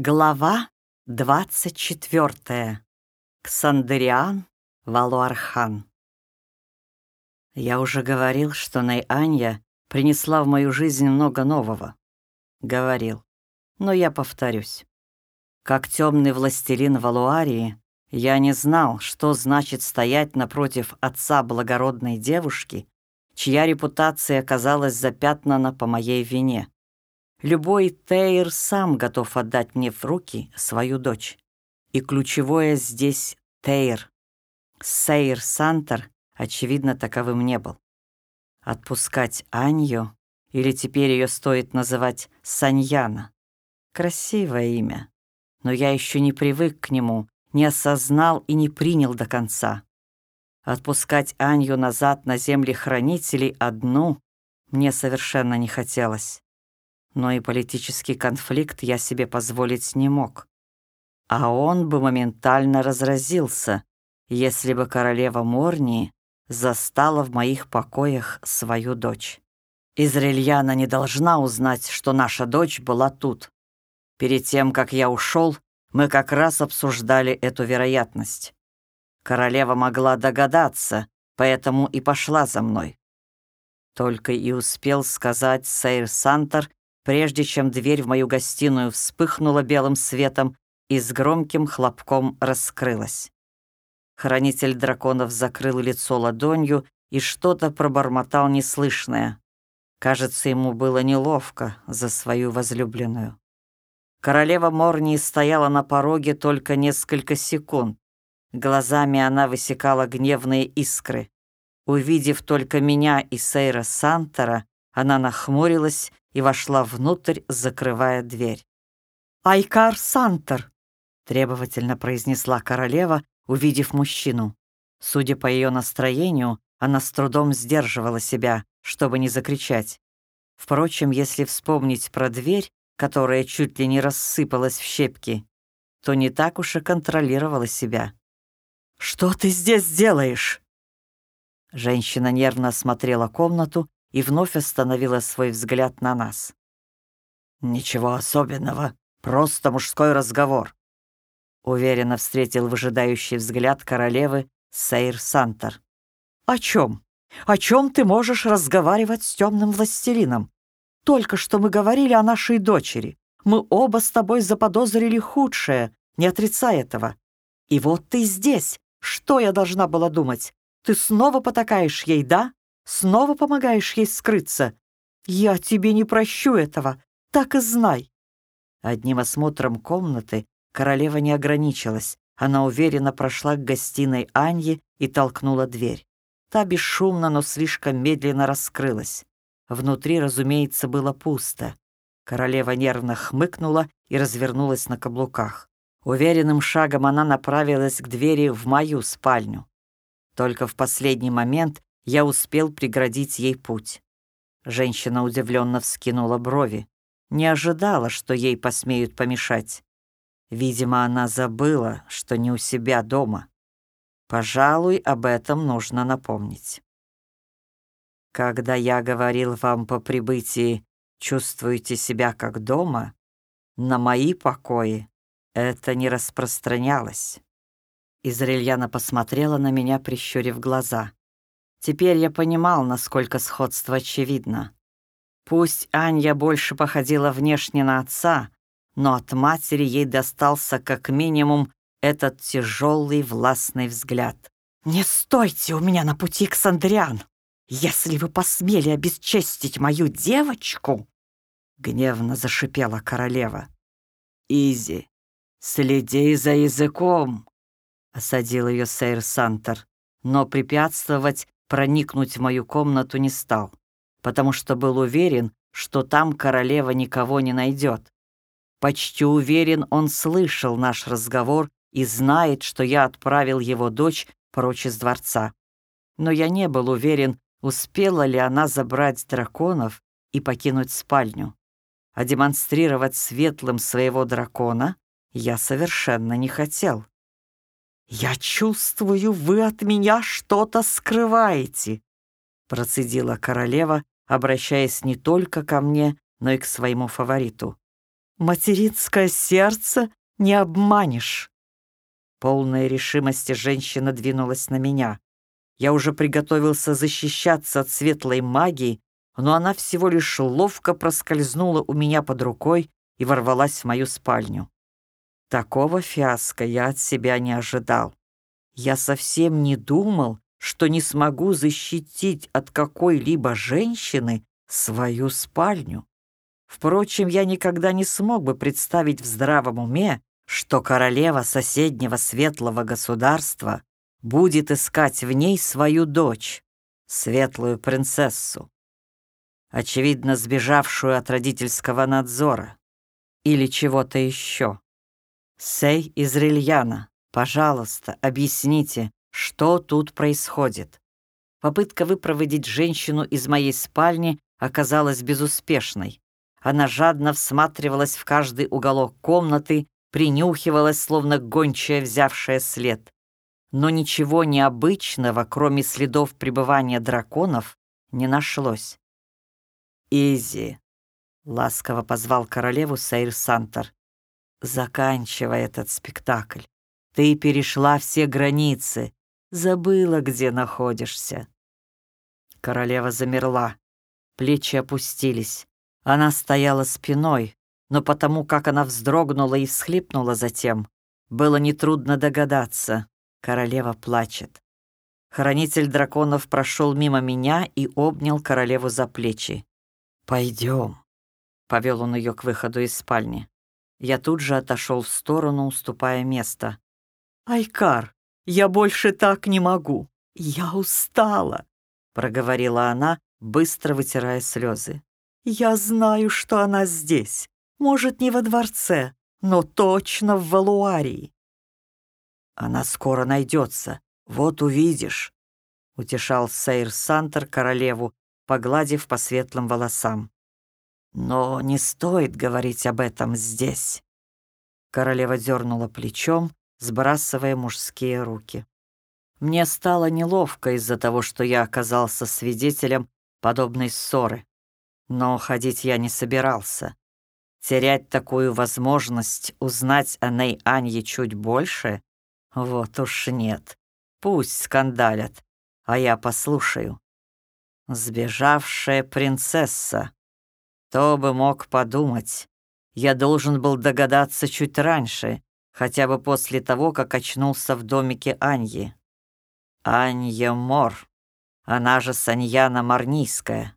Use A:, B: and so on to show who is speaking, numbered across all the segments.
A: Глава 24. Ксандериан Валуархан. Я уже говорил, что Найанья принесла в мою жизнь много нового. Говорил. Но я повторюсь. Как темный властелин Валуарии, я не знал, что значит стоять напротив отца благородной девушки, чья репутация оказалась запятнана по моей вине. Любой Тейр сам готов отдать мне в руки свою дочь. И ключевое здесь Тейр. Сейр Сантер, очевидно, таковым не был. Отпускать Анью, или теперь ее стоит называть Саньяна. Красивое имя, но я еще не привык к нему, не осознал и не принял до конца. Отпускать Анью назад на земли хранителей одну мне совершенно не хотелось но и политический конфликт я себе позволить не мог. А он бы моментально разразился, если бы королева Морнии застала в моих покоях свою дочь. Израильяна не должна узнать, что наша дочь была тут. Перед тем, как я ушел, мы как раз обсуждали эту вероятность. Королева могла догадаться, поэтому и пошла за мной. Только и успел сказать Сейр Сантер, прежде чем дверь в мою гостиную вспыхнула белым светом и с громким хлопком раскрылась. Хранитель драконов закрыл лицо ладонью и что-то пробормотал неслышное. Кажется, ему было неловко за свою возлюбленную. Королева Морнии стояла на пороге только несколько секунд. Глазами она высекала гневные искры. Увидев только меня и Сейра Сантора, она нахмурилась и вошла внутрь, закрывая дверь. «Айкар Сантер!» — требовательно произнесла королева, увидев мужчину. Судя по ее настроению, она с трудом сдерживала себя, чтобы не закричать. Впрочем, если вспомнить про дверь, которая чуть ли не рассыпалась в щепки, то не так уж и контролировала себя. «Что ты здесь делаешь?» Женщина нервно осмотрела комнату и вновь остановила свой взгляд на нас. «Ничего особенного, просто мужской разговор», — уверенно встретил выжидающий взгляд королевы Сейр Сантер. «О чем? О чем ты можешь разговаривать с темным властелином? Только что мы говорили о нашей дочери. Мы оба с тобой заподозрили худшее, не отрицай этого. И вот ты здесь. Что я должна была думать? Ты снова потакаешь ей, да? Снова помогаешь ей скрыться? Я тебе не прощу этого, так и знай». Одним осмотром комнаты королева не ограничилась. Она уверенно прошла к гостиной Аньи и толкнула дверь. Та бесшумно, но слишком медленно раскрылась. Внутри, разумеется, было пусто. Королева нервно хмыкнула и развернулась на каблуках. Уверенным шагом она направилась к двери в мою спальню. Только в последний момент я успел преградить ей путь. Женщина удивленно вскинула брови. Не ожидала, что ей посмеют помешать. Видимо, она забыла, что не у себя дома. Пожалуй, об этом нужно напомнить. Когда я говорил вам по прибытии «чувствуете себя как дома», на мои покои это не распространялось. Израильяна посмотрела на меня, прищурив глаза. Теперь я понимал, насколько сходство очевидно. Пусть Анья больше походила внешне на отца, но от матери ей достался как минимум этот тяжелый властный взгляд. «Не стойте у меня на пути, Ксандриан! Если вы посмели обесчестить мою девочку!» Гневно зашипела королева. «Изи, следи за языком!» — осадил ее Сейр Сантер. Но препятствовать проникнуть в мою комнату не стал, потому что был уверен, что там королева никого не найдет. Почти уверен, он слышал наш разговор и знает, что я отправил его дочь прочь из дворца. Но я не был уверен, успела ли она забрать драконов и покинуть спальню. А демонстрировать светлым своего дракона я совершенно не хотел. «Я чувствую, вы от меня что-то скрываете», процедила королева, обращаясь не только ко мне, но и к своему фавориту. Материнское сердце не обманешь. Полная решимости женщина двинулась на меня. Я уже приготовился защищаться от светлой магии, но она всего лишь ловко проскользнула у меня под рукой и ворвалась в мою спальню. Такого фиаско я от себя не ожидал. Я совсем не думал, что не смогу защитить от какой-либо женщины свою спальню. Впрочем, я никогда не смог бы представить в здравом уме, что королева соседнего светлого государства будет искать в ней свою дочь, светлую принцессу, очевидно сбежавшую от родительского надзора или чего-то еще. Сей из Рильяна, пожалуйста, объясните, что тут происходит. Попытка выпроводить женщину из моей спальни оказалась безуспешной. Она жадно всматривалась в каждый уголок комнаты, принюхивалась, словно гончая, взявшая след. Но ничего необычного, кроме следов пребывания драконов, не нашлось. «Изи», — ласково позвал королеву Сейр Сантор, — «заканчивай этот спектакль. Ты перешла все границы, забыла, где находишься». Королева замерла, плечи опустились. Она стояла спиной, но потому как она вздрогнула и всхлипнула затем, было нетрудно догадаться. Королева плачет. Хранитель драконов прошел мимо меня и обнял королеву за плечи. «Пойдем», — повел он ее к выходу из спальни. Я тут же отошел в сторону, уступая место. «Айкар, я больше так не могу. Я устала», — проговорила она, быстро вытирая слезы. Я знаю, что она здесь. Может, не во дворце, но точно в Валуарии. Она скоро найдется. Вот увидишь, — утешал Сейр Сантер королеву, погладив по светлым волосам. Но не стоит говорить об этом здесь. Королева дернула плечом, сбрасывая мужские руки. Мне стало неловко из-за того, что я оказался свидетелем подобной ссоры. Но уходить я не собирался. Терять такую возможность узнать о Ней Анье чуть больше? Вот уж нет. Пусть скандалят, а я послушаю. Сбежавшая принцесса. Кто бы мог подумать. Я должен был догадаться чуть раньше, хотя бы после того, как очнулся в домике Аньи. Анья Мор, она же Саньяна Марнийская.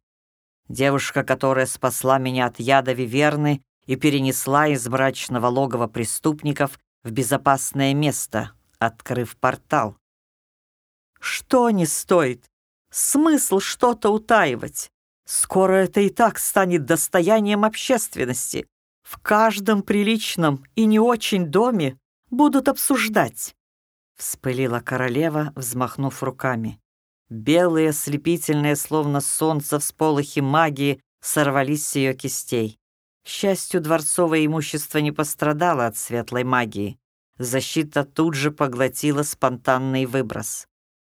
A: Девушка, которая спасла меня от яда Виверны и перенесла из мрачного логова преступников в безопасное место, открыв портал. Что не стоит? Смысл что-то утаивать? Скоро это и так станет достоянием общественности. В каждом приличном и не очень доме будут обсуждать. Вспылила королева, взмахнув руками. Белые, ослепительные, словно солнце в сполохе магии, сорвались с ее кистей. К счастью, дворцовое имущество не пострадало от светлой магии. Защита тут же поглотила спонтанный выброс.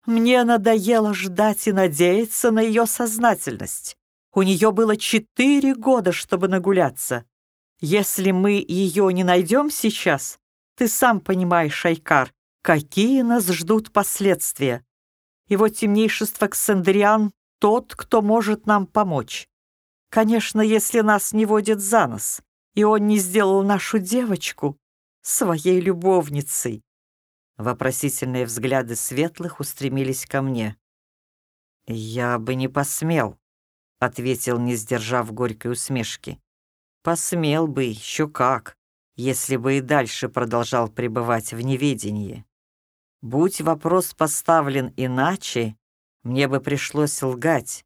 A: Мне надоело ждать и надеяться на ее сознательность. У нее было четыре года, чтобы нагуляться. Если мы ее не найдем сейчас, ты сам понимаешь, Айкар, какие нас ждут последствия. Его темнейшество Ксандриан — тот, кто может нам помочь. Конечно, если нас не водят за нос, и он не сделал нашу девочку своей любовницей. Вопросительные взгляды светлых устремились ко мне. «Я бы не посмел», — ответил, не сдержав горькой усмешки. «Посмел бы, еще как, если бы и дальше продолжал пребывать в неведении. Будь вопрос поставлен иначе, мне бы пришлось лгать.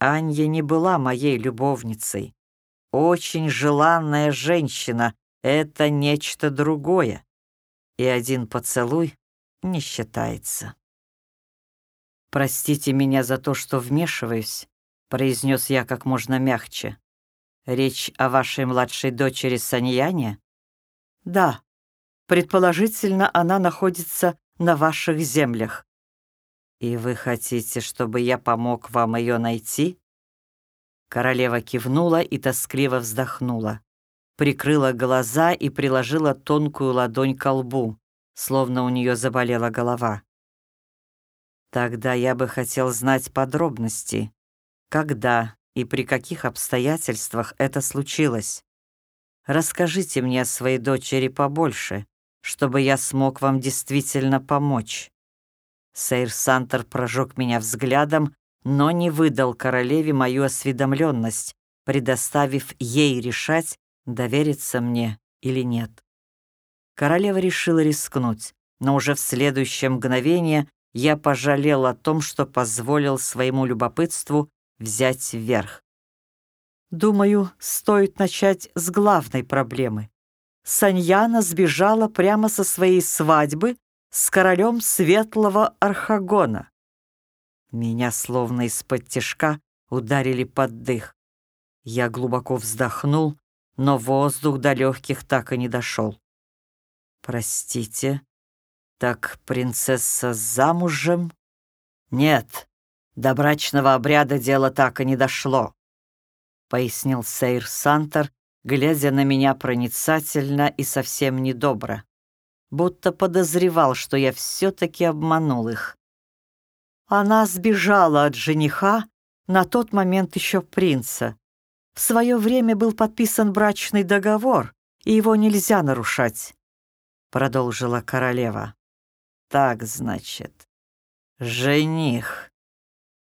A: Анья не была моей любовницей. Очень желанная женщина — это нечто другое. И один поцелуй не считается. «Простите меня за то, что вмешиваюсь», — произнес я как можно мягче. «Речь о вашей младшей дочери Саньяне?» «Да. Предположительно, она находится на ваших землях. И вы хотите, чтобы я помог вам ее найти?» Королева кивнула и тоскливо вздохнула. прикрыла глаза и приложила тонкую ладонь к лбу, словно у нее заболела голова. Тогда я бы хотел знать подробности. Когда и при каких обстоятельствах это случилось? Расскажите мне о своей дочери побольше, чтобы я смог вам действительно помочь. Сейр Сантер прожег меня взглядом, но не выдал королеве мою осведомленность, предоставив ей решать, довериться мне или нет. Королева решила рискнуть, но уже в следующее мгновение я пожалел о том, что позволил своему любопытству взять вверх. Думаю, стоит начать с главной проблемы. Саньяна сбежала прямо со своей свадьбы с королем Светлого Архагона. Меня словно из-под тишка ударили под дых. Я глубоко вздохнул, но воздух до легких так и не дошел. «Простите, так принцесса замужем?» «Нет, до брачного обряда дело так и не дошло», — пояснил Сейр Сантер, глядя на меня проницательно и совсем недобро, будто подозревал, что я все-таки обманул их. Она сбежала от жениха, на тот момент еще принца. В свое время был подписан брачный договор, и его нельзя нарушать, — продолжила королева. Так, значит, жених.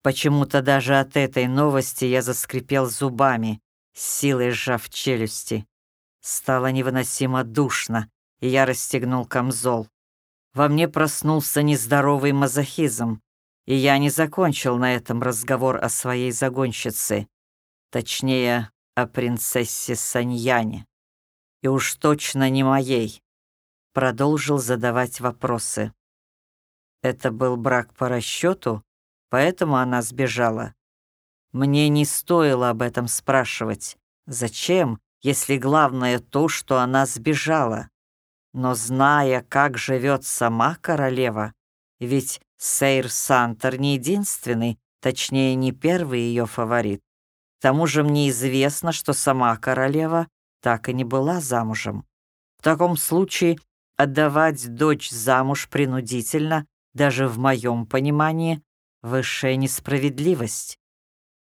A: Почему-то даже от этой новости я заскрипел зубами, силой сжав челюсти. Стало невыносимо душно, и я расстегнул камзол. Во мне проснулся нездоровый мазохизм, и я не закончил на этом разговор о своей загонщице, точнее, о принцессе Саньяне. И уж точно не моей. Продолжил задавать вопросы. Это был брак по расчету, поэтому она сбежала. Мне не стоило об этом спрашивать. Зачем, если главное то, что она сбежала? Но зная, как живет сама королева, ведь Сейр Сантер не единственный, точнее, не первый ее фаворит. К тому же мне известно, что сама королева так и не была замужем. В таком случае отдавать дочь замуж принудительно даже в моем понимании, высшая несправедливость.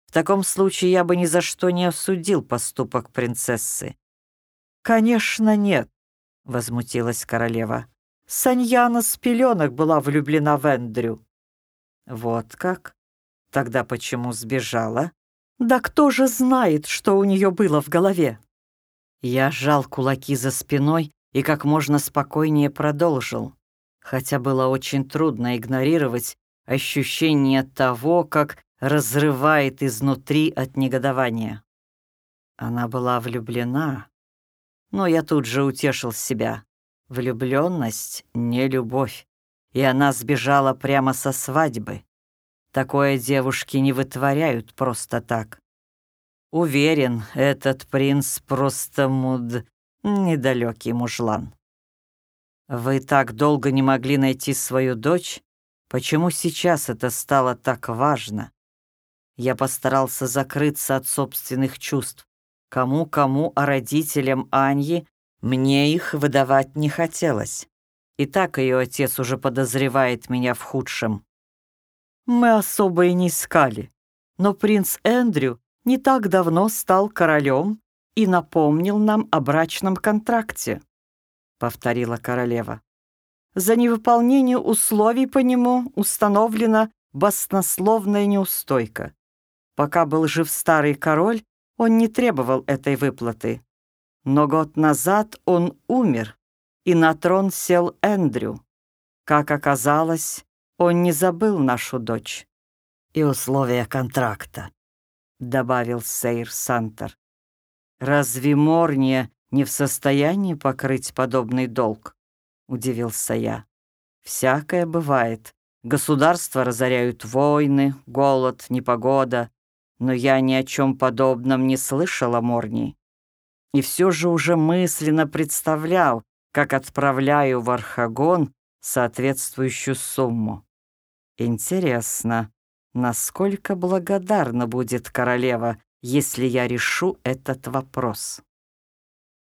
A: В таком случае я бы ни за что не осудил поступок принцессы. «Конечно, нет», — возмутилась королева. «Саньяна с пеленок была влюблена в Эндрю». «Вот как? Тогда почему сбежала?» «Да кто же знает, что у нее было в голове?» Я сжал кулаки за спиной и как можно спокойнее продолжил хотя было очень трудно игнорировать ощущение того, как разрывает изнутри от негодования. Она была влюблена, но я тут же утешил себя. Влюбленность — не любовь, и она сбежала прямо со свадьбы. Такое девушки не вытворяют просто так. Уверен, этот принц просто муд... недалекий мужлан. Вы так долго не могли найти свою дочь? Почему сейчас это стало так важно? Я постарался закрыться от собственных чувств. Кому-кому, а родителям Аньи мне их выдавать не хотелось. И так ее отец уже подозревает меня в худшем. Мы особо и не искали, но принц Эндрю не так давно стал королем и напомнил нам о брачном контракте повторила королева. За невыполнение условий по нему установлена баснословная неустойка. Пока был жив старый король, он не требовал этой выплаты. Но год назад он умер, и на трон сел Эндрю. Как оказалось, он не забыл нашу дочь. «И условия контракта», — добавил Сейр Сантер. «Разве Морния не в состоянии покрыть подобный долг?» — удивился я. «Всякое бывает. Государства разоряют войны, голод, непогода. Но я ни о чем подобном не слышал о Морнии. И все же уже мысленно представлял, как отправляю в Архагон соответствующую сумму. Интересно, насколько благодарна будет королева, если я решу этот вопрос.